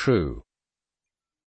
true.